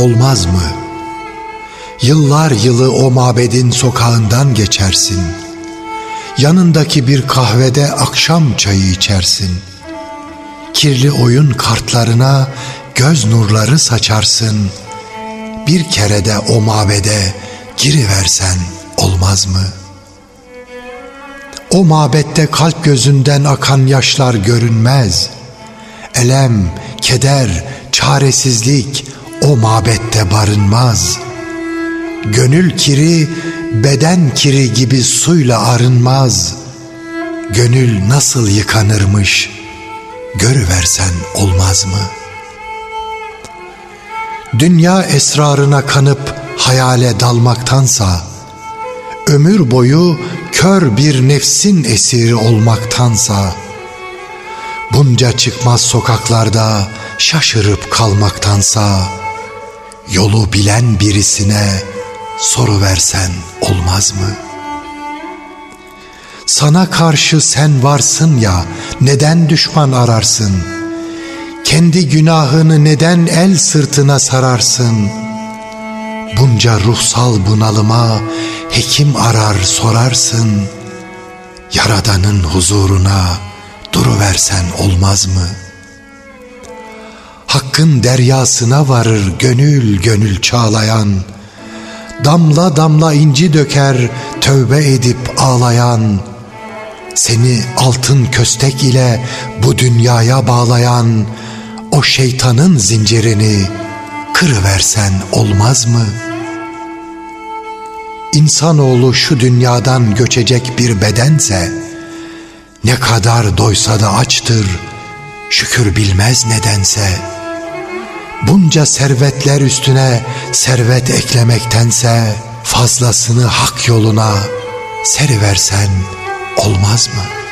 olmaz mı? Yıllar yılı o mabedin sokağından geçersin. Yanındaki bir kahvede akşam çayı içersin. Kirli oyun kartlarına göz nurları saçarsın. Bir kere de o mabede giriversen olmaz mı? O mabette kalp gözünden akan yaşlar görünmez. Elem, keder, çaresizlik o mabette barınmaz. Gönül kiri, beden kiri gibi suyla arınmaz. Gönül nasıl yıkanırmış, görüversen olmaz mı? Dünya esrarına kanıp hayale dalmaktansa, ömür boyu kör bir nefsin esiri olmaktansa, bunca çıkmaz sokaklarda şaşırıp kalmaktansa, yolu bilen birisine soru versen olmaz mı? Sana karşı sen varsın ya, neden düşman ararsın? Kendi günahını neden el sırtına sararsın?'' Bunca ruhsal bunalıma hekim arar sorarsın. Yaradanın huzuruna duruversen olmaz mı? Hakkın deryasına varır gönül gönül çağlayan. Damla damla inci döker tövbe edip ağlayan. Seni altın köstek ile bu dünyaya bağlayan o şeytanın zincirini kırıversen olmaz mı? İnsanoğlu şu dünyadan göçecek bir bedense, ne kadar doysa da açtır, şükür bilmez nedense. Bunca servetler üstüne servet eklemektense, fazlasını hak yoluna seriversen olmaz mı?''